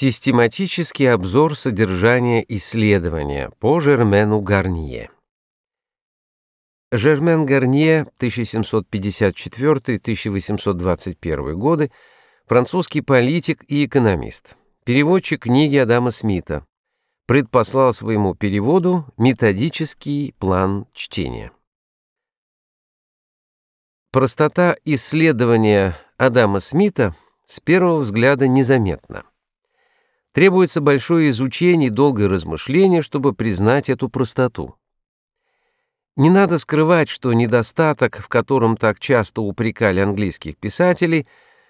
Систематический обзор содержания исследования по Жермену Гарнье. Жермен Гарнье, 1754-1821 годы, французский политик и экономист, переводчик книги Адама Смита, предпослал своему переводу методический план чтения. Простота исследования Адама Смита с первого взгляда незаметна. Требуется большое изучение и долгое размышление, чтобы признать эту простоту. Не надо скрывать, что недостаток, в котором так часто упрекали английских писателей,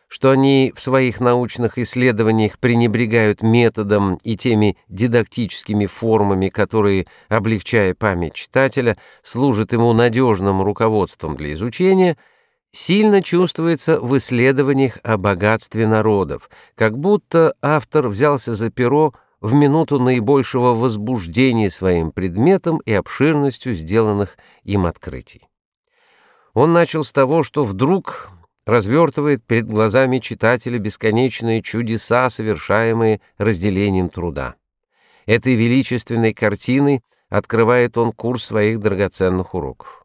что они в своих научных исследованиях пренебрегают методом и теми дидактическими формами, которые, облегчая память читателя, служат ему надежным руководством для изучения – сильно чувствуется в исследованиях о богатстве народов, как будто автор взялся за перо в минуту наибольшего возбуждения своим предметом и обширностью сделанных им открытий. Он начал с того, что вдруг развертывает перед глазами читателя бесконечные чудеса, совершаемые разделением труда. Этой величественной картиной открывает он курс своих драгоценных уроков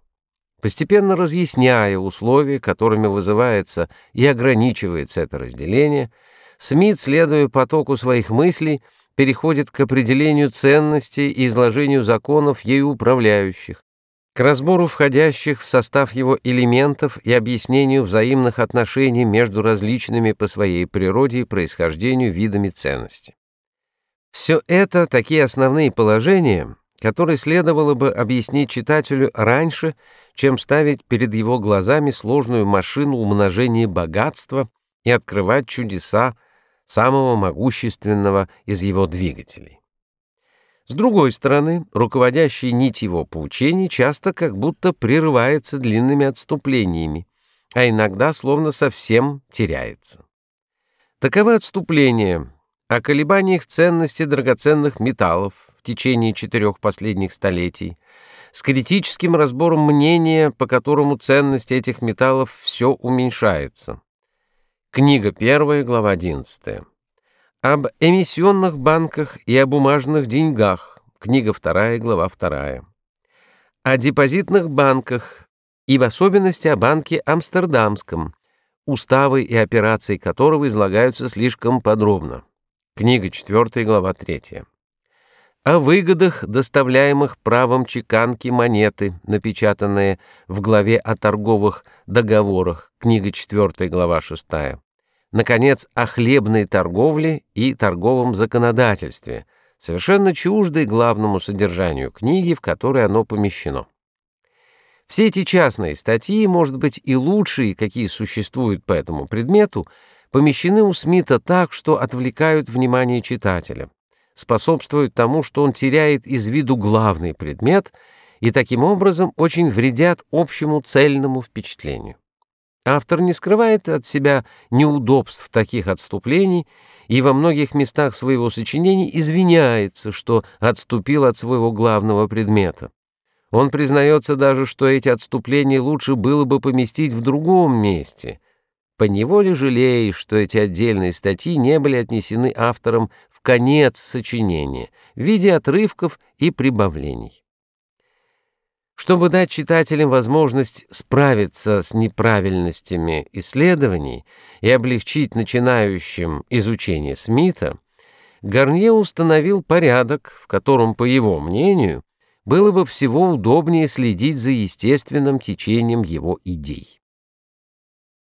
постепенно разъясняя условия, которыми вызывается и ограничивается это разделение, Смит, следуя потоку своих мыслей, переходит к определению ценностей и изложению законов ею управляющих, к разбору входящих в состав его элементов и объяснению взаимных отношений между различными по своей природе и происхождению видами ценности. Все это такие основные положения, который следовало бы объяснить читателю раньше, чем ставить перед его глазами сложную машину умножения богатства и открывать чудеса самого могущественного из его двигателей. С другой стороны, руководящая нить его поучений часто как будто прерывается длинными отступлениями, а иногда словно совсем теряется. Таковы отступления о колебаниях ценности драгоценных металлов, течение четырех последних столетий, с критическим разбором мнения, по которому ценность этих металлов все уменьшается. Книга 1, глава 11. Об эмиссионных банках и о бумажных деньгах. Книга 2, глава 2. О депозитных банках и в особенности о банке Амстердамском, уставы и операции которого излагаются слишком подробно. Книга 4, глава 3 о выгодах, доставляемых правом чеканки монеты, напечатанные в главе о торговых договорах, книга 4, глава 6. Наконец, о хлебной торговле и торговом законодательстве, совершенно чуждой главному содержанию книги, в которой оно помещено. Все эти частные статьи, может быть, и лучшие, какие существуют по этому предмету, помещены у Смита так, что отвлекают внимание читателя способствуют тому, что он теряет из виду главный предмет и таким образом очень вредят общему цельному впечатлению. Автор не скрывает от себя неудобств таких отступлений и во многих местах своего сочинения извиняется, что отступил от своего главного предмета. Он признается даже, что эти отступления лучше было бы поместить в другом месте. Поневоле жалеешь, что эти отдельные статьи не были отнесены автором конец сочинения в виде отрывков и прибавлений. Чтобы дать читателям возможность справиться с неправильностями исследований и облегчить начинающим изучение Смита, Гарнье установил порядок, в котором, по его мнению, было бы всего удобнее следить за естественным течением его идей.